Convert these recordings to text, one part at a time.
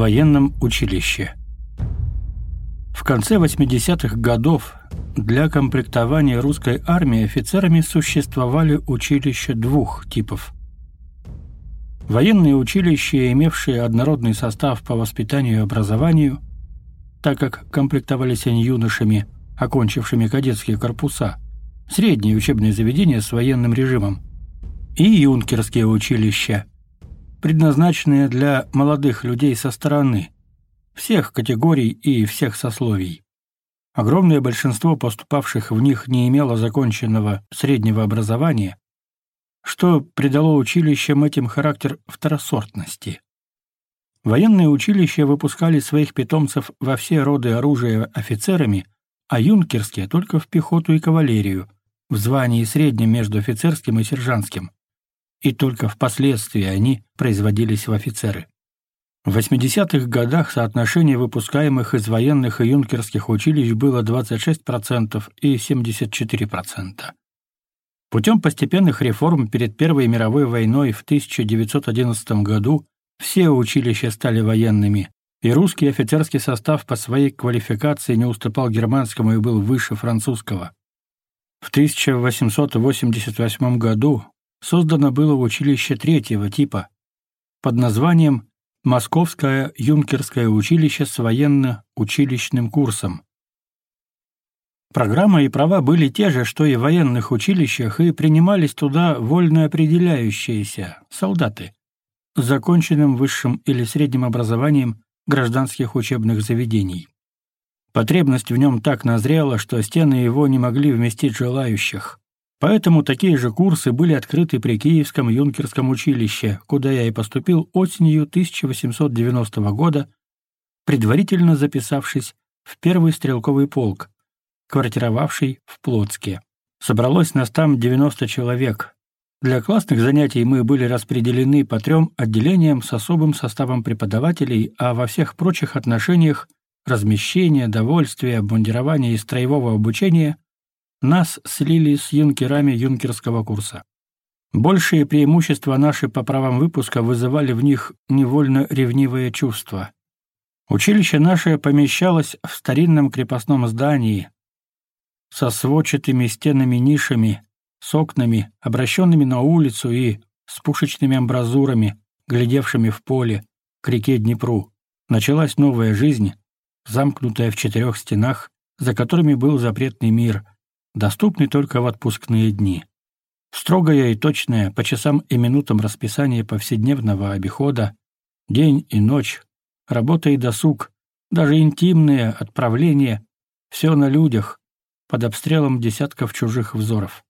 военном училище. В конце 80-х годов для комплектования русской армии офицерами существовали училища двух типов. Военные училища, имевшие однородный состав по воспитанию и образованию, так как комплектовались они юношами, окончившими кадетские корпуса, средние учебные заведения с военным режимом, и юнкерские училища, предназначенные для молодых людей со стороны, всех категорий и всех сословий. Огромное большинство поступавших в них не имело законченного среднего образования, что придало училищам этим характер второсортности. Военные училища выпускали своих питомцев во все роды оружия офицерами, а юнкерские только в пехоту и кавалерию, в звании среднем между офицерским и сержантским и только впоследствии они производились в офицеры. В 80-х годах соотношение выпускаемых из военных и юнкерских училищ было 26% и 74%. Путем постепенных реформ перед Первой мировой войной в 1911 году все училища стали военными, и русский офицерский состав по своей квалификации не уступал германскому и был выше французского. В 1888 году создано было училище третьего типа под названием Московское юнкерское училище с военно-училищным курсом. Программа и права были те же, что и в военных училищах, и принимались туда вольно определяющиеся солдаты с законченным высшим или средним образованием гражданских учебных заведений. Потребность в нем так назрела, что стены его не могли вместить желающих. Поэтому такие же курсы были открыты при Киевском юнкерском училище, куда я и поступил осенью 1890 года, предварительно записавшись в первый стрелковый полк, квартировавший в Плотске. Собралось нас там 90 человек. Для классных занятий мы были распределены по трем отделениям с особым составом преподавателей, а во всех прочих отношениях размещения, довольствия, обмундирования и строевого обучения нас слили с юнкерами юнкерского курса. Большие преимущества наши по правам выпуска вызывали в них невольно ревнивое чувство. Училище наше помещалось в старинном крепостном здании со сводчатыми стенами-нишами, с окнами, обращенными на улицу и с пушечными амбразурами, глядевшими в поле, к реке Днепру. Началась новая жизнь, замкнутая в четырех стенах, за которыми был запретный мир — доступный только в отпускные дни. Строгое и точное, по часам и минутам расписание повседневного обихода, день и ночь, работа и досуг, даже интимные отправления — все на людях, под обстрелом десятков чужих взоров.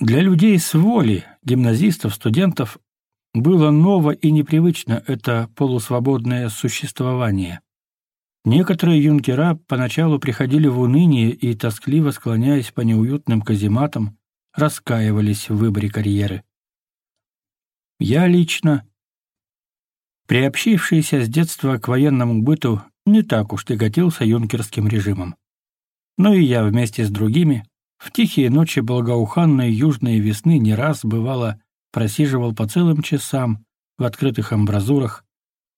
Для людей с воли, гимназистов, студентов, было ново и непривычно это полусвободное существование. Некоторые юнкера поначалу приходили в уныние и, тоскливо склоняясь по неуютным казематам, раскаивались в выборе карьеры. Я лично, приобщившийся с детства к военному быту, не так уж тяготился юнкерским режимом. Но и я вместе с другими в тихие ночи благоуханной южной весны не раз бывало просиживал по целым часам в открытых амбразурах,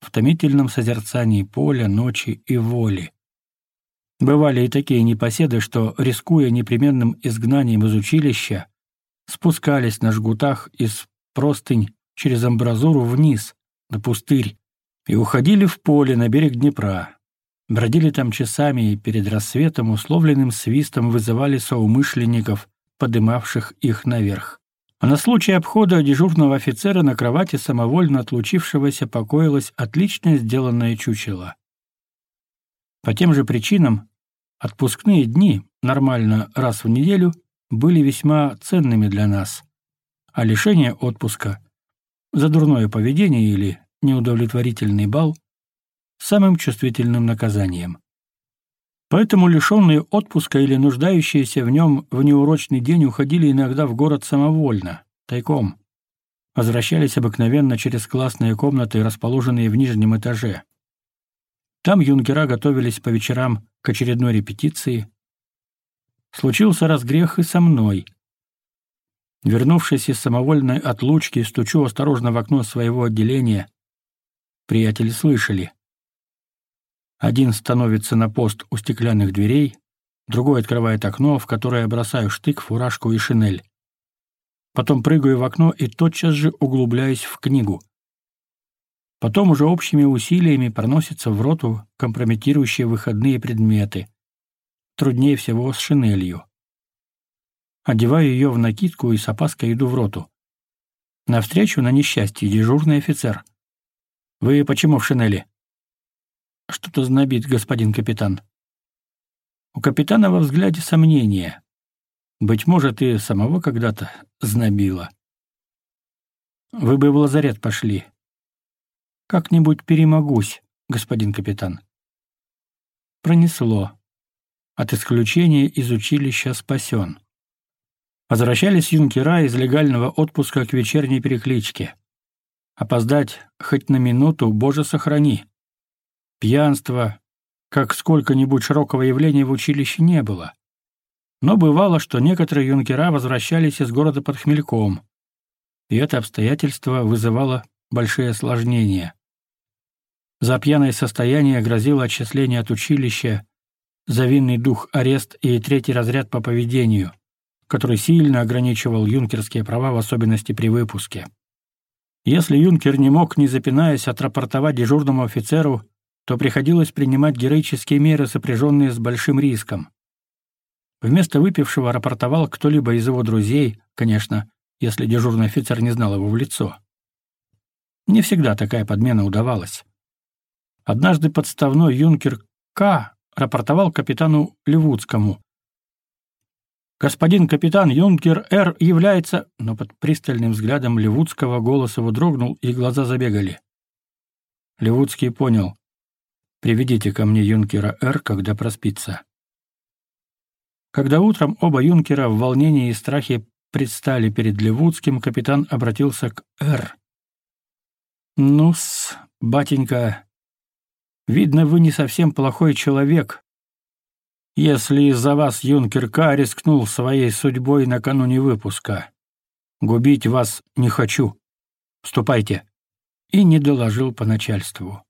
в томительном созерцании поля, ночи и воли. Бывали и такие непоседы, что, рискуя непременным изгнанием из училища, спускались на жгутах из простынь через амбразуру вниз, на пустырь, и уходили в поле на берег Днепра. Бродили там часами и перед рассветом условленным свистом вызывали соумышленников, подымавших их наверх. А на случай обхода дежурного офицера на кровати самовольно отлучившегося покоилось отлично сделанное чучело. По тем же причинам отпускные дни, нормально раз в неделю, были весьма ценными для нас, а лишение отпуска за дурное поведение или неудовлетворительный бал – самым чувствительным наказанием. Поэтому лишенные отпуска или нуждающиеся в нем в неурочный день уходили иногда в город самовольно, тайком. Возвращались обыкновенно через классные комнаты, расположенные в нижнем этаже. Там юнгера готовились по вечерам к очередной репетиции. Случился разгрех и со мной. Вернувшись из самовольной отлучки, стучу осторожно в окно своего отделения. Приятели слышали. Один становится на пост у стеклянных дверей, другой открывает окно, в которое бросаю штык, фуражку и шинель. Потом прыгаю в окно и тотчас же углубляюсь в книгу. Потом уже общими усилиями проносятся в роту компрометирующие выходные предметы. Труднее всего с шинелью. Одеваю ее в накидку и с опаской иду в роту. Навстречу на несчастье дежурный офицер. «Вы почему в шинели?» что-то знобит господин капитан. У капитана во взгляде сомнение. Быть может, и самого когда-то знобило. Вы бы в лазарет пошли. Как-нибудь перемогусь, господин капитан. Пронесло. От исключения из училища спасен. Возвращались юнкера из легального отпуска к вечерней перекличке. Опоздать хоть на минуту, боже сохрани пьянства, как сколько-нибудь широкого явления в училище не было. Но бывало, что некоторые юнкера возвращались из города под хмельком, и это обстоятельство вызывало большие осложнения. За пьяное состояние грозило отчисление от училища, завинный дух арест и третий разряд по поведению, который сильно ограничивал юнкерские права, в особенности при выпуске. Если юнкер не мог, не запинаясь, отрапортовать дежурному офицеру то приходилось принимать героические меры, сопряженные с большим риском. Вместо выпившего рапортовал кто-либо из его друзей, конечно, если дежурный офицер не знал его в лицо. Не всегда такая подмена удавалась. Однажды подставной юнкер К рапортовал капитану Левудскому. «Господин капитан, юнкер Р является...» Но под пристальным взглядом Левудского голос его дрогнул, и глаза забегали. Левудский понял. Приведите ко мне юнкера Р, когда проспится». Когда утром оба юнкера в волнении и страхе предстали перед Левудским, капитан обратился к Р. «Ну-с, батенька, видно, вы не совсем плохой человек, если из-за вас юнкер К рискнул своей судьбой накануне выпуска. Губить вас не хочу. Вступайте. И не доложил по начальству.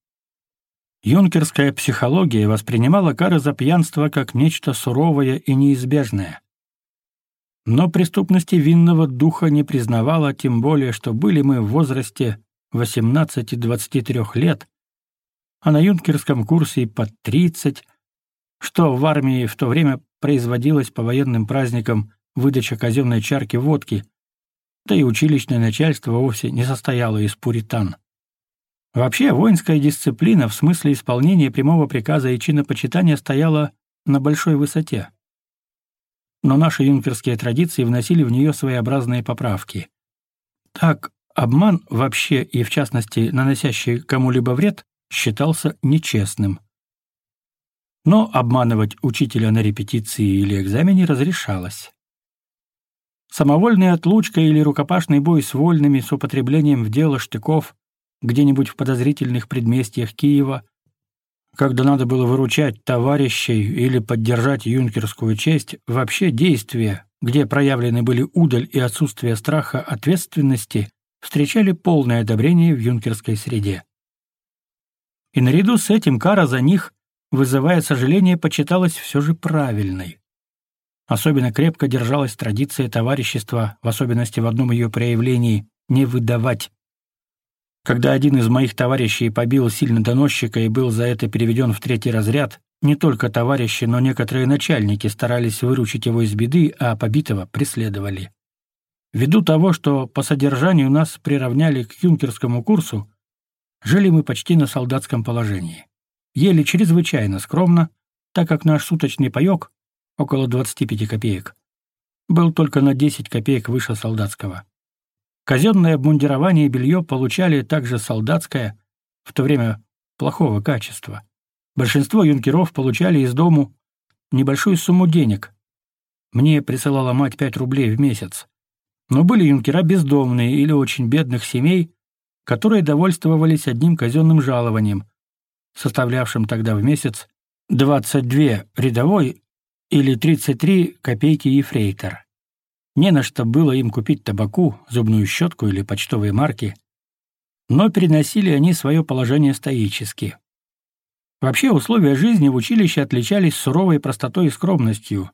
Юнкерская психология воспринимала кары за пьянство как нечто суровое и неизбежное. Но преступности винного духа не признавала, тем более, что были мы в возрасте 18-23 лет, а на юнкерском курсе и под 30, что в армии в то время производилось по военным праздникам выдача казенной чарки водки, да и училищное начальство вовсе не состояло из пуритан. Вообще, воинская дисциплина в смысле исполнения прямого приказа и чина почитания стояла на большой высоте. Но наши юнкерские традиции вносили в нее своеобразные поправки. Так, обман вообще и, в частности, наносящий кому-либо вред, считался нечестным. Но обманывать учителя на репетиции или экзамене разрешалось. Самовольная отлучка или рукопашный бой с вольными с употреблением в дело штыков – где-нибудь в подозрительных предместьях Киева, когда надо было выручать товарищей или поддержать юнкерскую честь, вообще действия, где проявлены были удаль и отсутствие страха ответственности, встречали полное одобрение в юнкерской среде. И наряду с этим кара за них, вызывая сожаление, почиталась все же правильной. Особенно крепко держалась традиция товарищества, в особенности в одном ее проявлении, не выдавать когда один из моих товарищей побил сильно доносчика и был за это переведен в третий разряд, не только товарищи, но некоторые начальники старались выручить его из беды, а побитого преследовали. Ввиду того, что по содержанию нас приравняли к юнкерскому курсу, жили мы почти на солдатском положении. Ели чрезвычайно скромно, так как наш суточный паёк, около 25 копеек, был только на 10 копеек выше солдатского. Казенное обмундирование и белье получали также солдатское, в то время плохого качества. Большинство юнкеров получали из дому небольшую сумму денег. Мне присылала мать 5 рублей в месяц. Но были юнкера бездомные или очень бедных семей, которые довольствовались одним казенным жалованием, составлявшим тогда в месяц 22 рядовой или 33 копейки ефрейтор. Не на что было им купить табаку, зубную щетку или почтовые марки, но переносили они свое положение стоически. Вообще условия жизни в училище отличались суровой простотой и скромностью,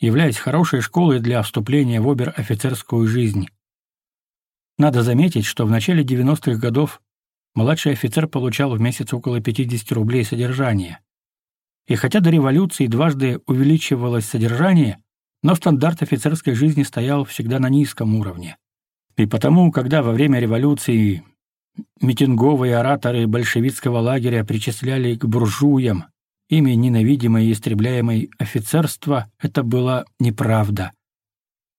являясь хорошей школой для вступления в обер-офицерскую жизнь. Надо заметить, что в начале 90-х годов младший офицер получал в месяц около 50 рублей содержания. И хотя до революции дважды увеличивалось содержание, но стандарт офицерской жизни стоял всегда на низком уровне. И потому, когда во время революции митинговые ораторы большевистского лагеря причисляли к буржуям, ими ненавидимое и истребляемое офицерство, это была неправда.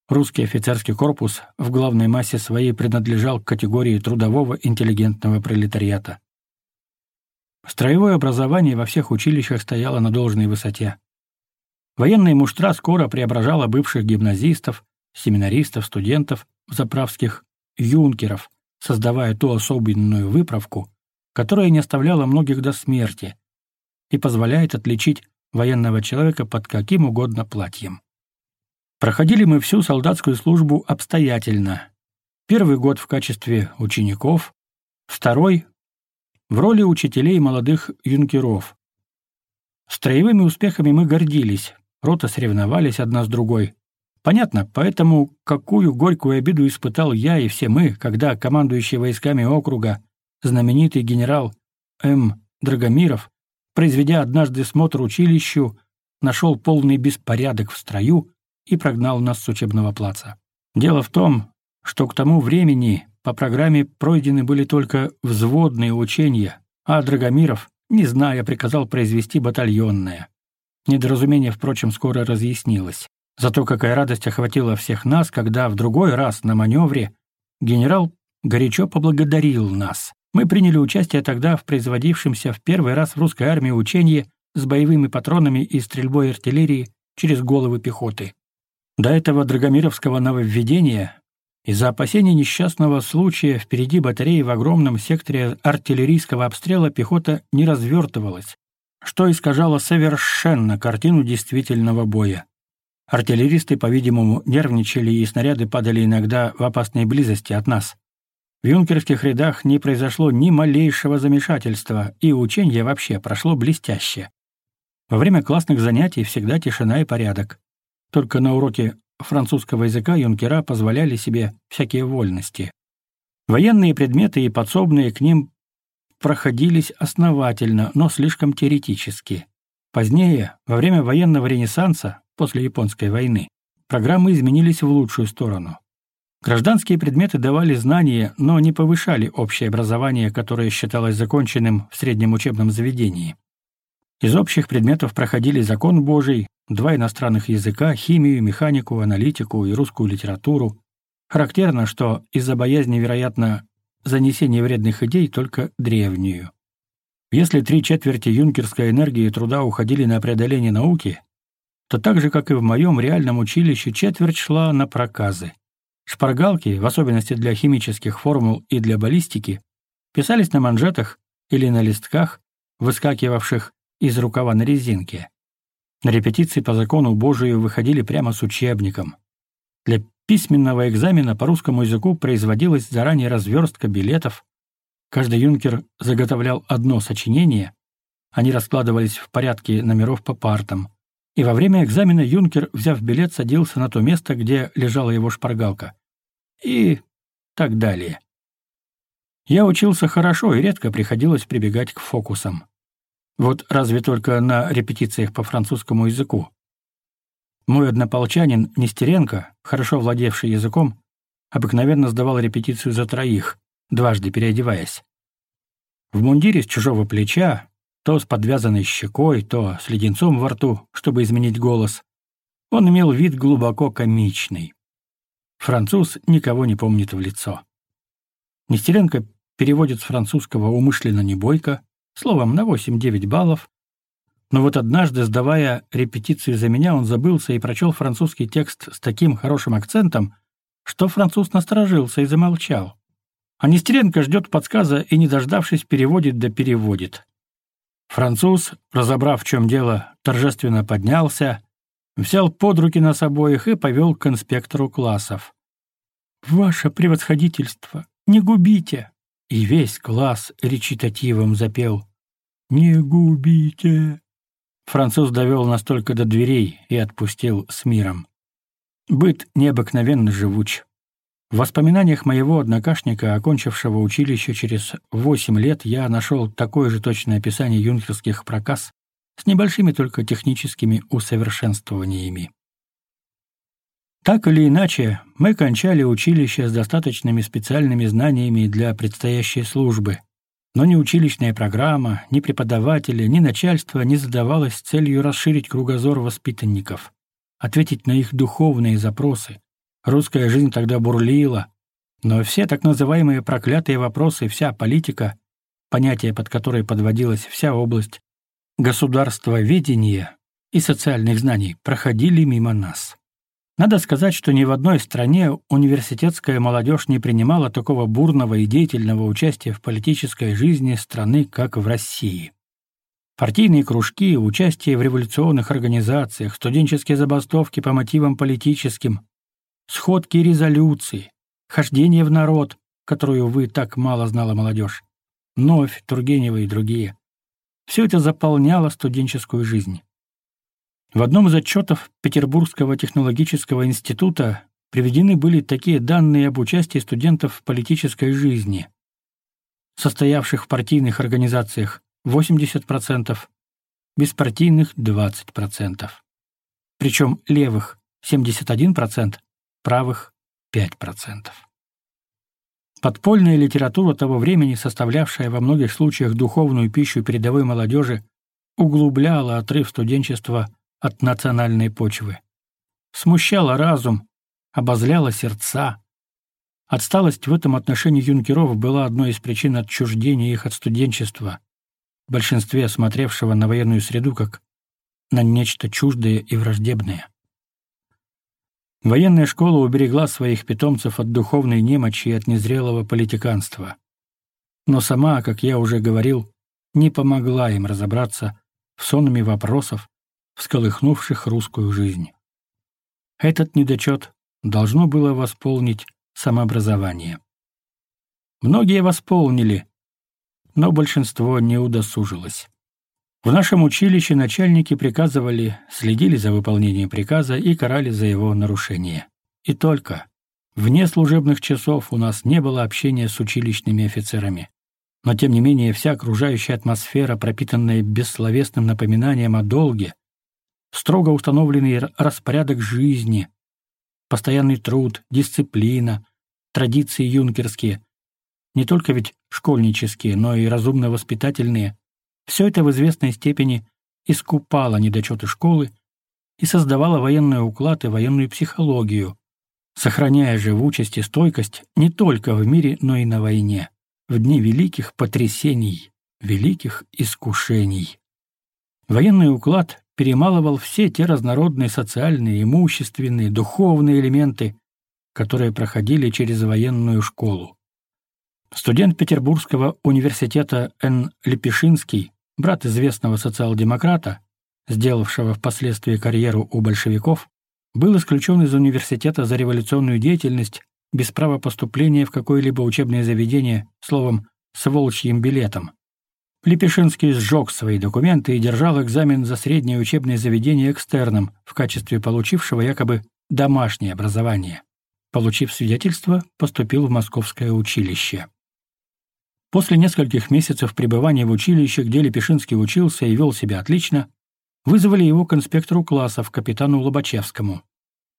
Русский офицерский корпус в главной массе своей принадлежал к категории трудового интеллигентного пролетариата. Строевое образование во всех училищах стояло на должной высоте. Военная муштра скоро преображала бывших гимназистов, семинаристов, студентов, заправских юнкеров, создавая ту особенную выправку, которая не оставляла многих до смерти и позволяет отличить военного человека под каким угодно платьем. Проходили мы всю солдатскую службу обстоятельно. Первый год в качестве учеников, второй — в роли учителей молодых юнкеров. Строевыми успехами мы гордились, роты соревновались одна с другой. Понятно, поэтому какую горькую обиду испытал я и все мы, когда командующий войсками округа, знаменитый генерал М. Драгомиров, произведя однажды смотр училищу, нашел полный беспорядок в строю и прогнал нас с учебного плаца. Дело в том, что к тому времени по программе пройдены были только взводные учения, а Драгомиров, не зная, приказал произвести батальонное. Недоразумение, впрочем, скоро разъяснилось. Зато какая радость охватила всех нас, когда в другой раз на маневре генерал горячо поблагодарил нас. Мы приняли участие тогда в производившемся в первый раз в русской армии учении с боевыми патронами и стрельбой артиллерии через головы пехоты. До этого Драгомировского нововведения из-за опасения несчастного случая впереди батареи в огромном секторе артиллерийского обстрела пехота не развертывалась, что искажало совершенно картину действительного боя. Артиллеристы, по-видимому, нервничали, и снаряды падали иногда в опасной близости от нас. В юнкерских рядах не произошло ни малейшего замешательства, и учение вообще прошло блестяще. Во время классных занятий всегда тишина и порядок. Только на уроке французского языка юнкера позволяли себе всякие вольности. Военные предметы и подсобные к ним проходились основательно, но слишком теоретически. Позднее, во время военного ренессанса, после Японской войны, программы изменились в лучшую сторону. Гражданские предметы давали знания, но не повышали общее образование, которое считалось законченным в среднем учебном заведении. Из общих предметов проходили закон Божий, два иностранных языка, химию, механику, аналитику и русскую литературу. Характерно, что из-за боязни, вероятно, занесение вредных идей только древнюю. Если три четверти юнкерской энергии и труда уходили на преодоление науки, то так же, как и в моем реальном училище, четверть шла на проказы. Шпаргалки, в особенности для химических формул и для баллистики, писались на манжетах или на листках, выскакивавших из рукава на резинке. На репетиции по закону Божию выходили прямо с учебником. Для письменного экзамена по русскому языку производилась заранее разверстка билетов. Каждый юнкер заготовлял одно сочинение. Они раскладывались в порядке номеров по партам. И во время экзамена юнкер, взяв билет, садился на то место, где лежала его шпаргалка. И так далее. Я учился хорошо и редко приходилось прибегать к фокусам. Вот разве только на репетициях по французскому языку. Мой однополчанин Нестеренко, хорошо владевший языком, обыкновенно сдавал репетицию за троих, дважды переодеваясь. В мундире с чужого плеча, то с подвязанной щекой, то с леденцом во рту, чтобы изменить голос, он имел вид глубоко комичный. Француз никого не помнит в лицо. Нестеренко переводит с французского умышленно небойко, словом, на 8-9 баллов, но вот однажды, сдавая репетицию за меня, он забылся и прочел французский текст с таким хорошим акцентом, что француз насторожился и замолчал. А Нестеренко ждет подсказа и, не дождавшись, переводит да переводит. Француз, разобрав, в чем дело, торжественно поднялся, взял под руки нас обоих и повел к инспектору классов. «Ваше превосходительство! Не губите!» И весь класс речитативом запел «Не губите!» Француз довел нас только до дверей и отпустил с миром. Быт необыкновенно живуч. В воспоминаниях моего однокашника, окончившего училище через восемь лет, я нашел такое же точное описание юнкерских проказ с небольшими только техническими усовершенствованиями. Так или иначе, мы кончали училище с достаточными специальными знаниями для предстоящей службы, Но ни училищная программа, ни преподаватели, ни начальство не задавалось целью расширить кругозор воспитанников, ответить на их духовные запросы. Русская жизнь тогда бурлила, но все так называемые проклятые вопросы, вся политика, понятие, под которое подводилась вся область государства, государствоведения и социальных знаний, проходили мимо нас. Надо сказать, что ни в одной стране университетская молодежь не принимала такого бурного и деятельного участия в политической жизни страны, как в России. Партийные кружки, участие в революционных организациях, студенческие забастовки по мотивам политическим, сходки и резолюции, хождение в народ, которую, вы так мало знала молодежь, Новь, Тургенева и другие. Все это заполняло студенческую жизнь. В одном из отчетов Петербургского технологического института приведены были такие данные об участии студентов в политической жизни, состоявших в партийных организациях 80%, беспартийных 20%, причем левых 71%, правых 5%. Подпольная литература того времени, составлявшая во многих случаях духовную пищу передовой молодежи, углубляла отрыв студенчества от национальной почвы. Смущало разум, обозляло сердца. Отсталость в этом отношении юнкеров была одной из причин отчуждения их от студенчества, в большинстве осмотревшего на военную среду как на нечто чуждое и враждебное. Военная школа уберегла своих питомцев от духовной немочи и от незрелого политиканства. Но сама, как я уже говорил, не помогла им разобраться в сонме вопросов, всколыхнувших русскую жизнь. Этот недочет должно было восполнить самообразование. Многие восполнили, но большинство не удосужилось. В нашем училище начальники приказывали, следили за выполнением приказа и карали за его нарушение. И только. Вне служебных часов у нас не было общения с училищными офицерами. Но тем не менее вся окружающая атмосфера, пропитанная бессловесным напоминанием о долге, строго установленный распорядок жизни, постоянный труд, дисциплина, традиции юнкерские, не только ведь школьнические, но и разумно-воспитательные, все это в известной степени искупало недочеты школы и создавало военный уклад и военную психологию, сохраняя живучесть и стойкость не только в мире, но и на войне, в дни великих потрясений, великих искушений. Военный уклад перемалывал все те разнородные социальные, имущественные, духовные элементы, которые проходили через военную школу. Студент Петербургского университета Н. Лепешинский, брат известного социал-демократа, сделавшего впоследствии карьеру у большевиков, был исключен из университета за революционную деятельность без права поступления в какое-либо учебное заведение, словом, с волчьим билетом. Лепешинский сжег свои документы и держал экзамен за среднее учебное заведение экстерном в качестве получившего якобы домашнее образование. Получив свидетельство, поступил в Московское училище. После нескольких месяцев пребывания в училище, где Лепешинский учился и вел себя отлично, вызвали его к инспектору классов, капитану Лобачевскому.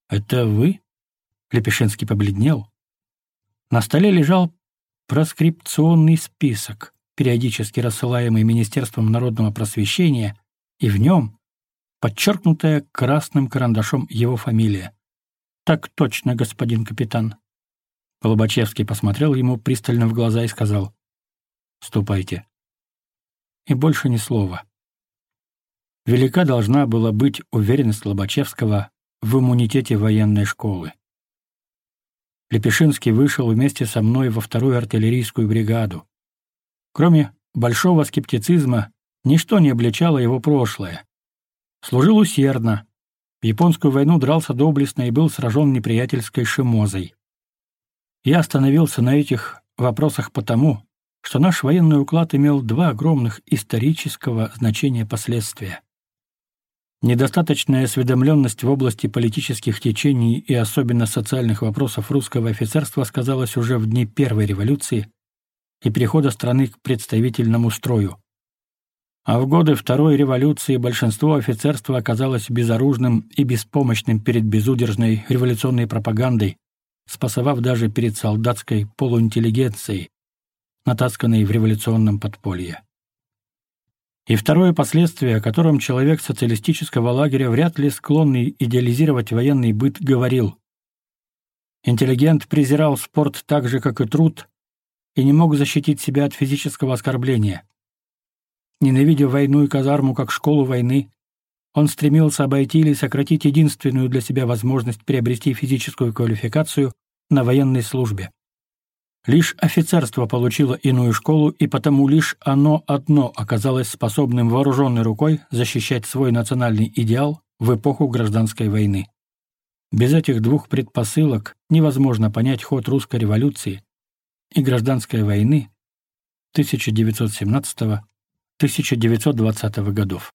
«Это вы?» Лепешинский побледнел. На столе лежал проскрипционный список периодически рассылаемый Министерством народного просвещения, и в нем подчеркнутая красным карандашом его фамилия. «Так точно, господин капитан». Лобачевский посмотрел ему пристально в глаза и сказал «Ступайте». И больше ни слова. Велика должна была быть уверенность Лобачевского в иммунитете военной школы. Лепешинский вышел вместе со мной во вторую артиллерийскую бригаду. Кроме большого скептицизма, ничто не обличало его прошлое. Служил усердно. В японскую войну дрался доблестно и был сражен неприятельской шимозой. Я остановился на этих вопросах потому, что наш военный уклад имел два огромных исторического значения последствия. Недостаточная осведомленность в области политических течений и особенно социальных вопросов русского офицерства сказалась уже в дни Первой революции и перехода страны к представительному строю. А в годы Второй революции большинство офицерства оказалось безоружным и беспомощным перед безудержной революционной пропагандой, спасовав даже перед солдатской полуинтеллигенцией, натасканной в революционном подполье. И второе последствие, о котором человек социалистического лагеря, вряд ли склонный идеализировать военный быт, говорил. Интеллигент презирал спорт так же, как и труд, и не мог защитить себя от физического оскорбления. Ненавидя войну и казарму как школу войны, он стремился обойти или сократить единственную для себя возможность приобрести физическую квалификацию на военной службе. Лишь офицерство получило иную школу, и потому лишь оно одно оказалось способным вооруженной рукой защищать свой национальный идеал в эпоху гражданской войны. Без этих двух предпосылок невозможно понять ход русской революции, и гражданской войны 1917-1920 годов.